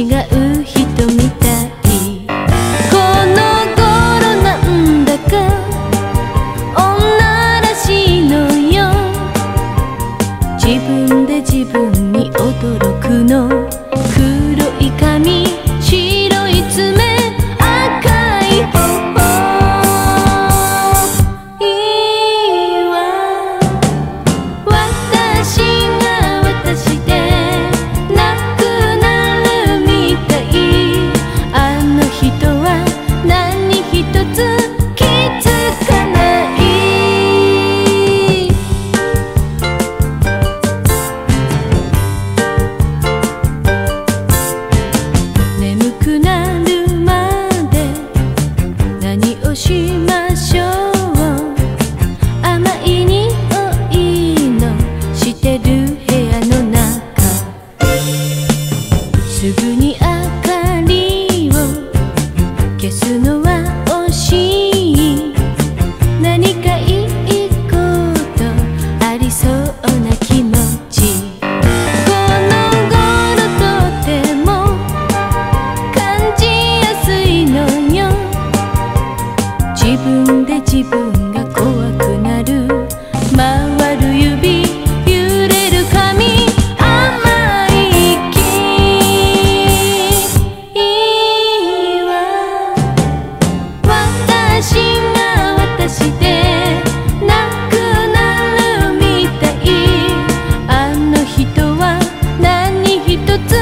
違う人みたい。この頃なんだか女らしいのよ。自分で自分に驚くの。黒い髪一つ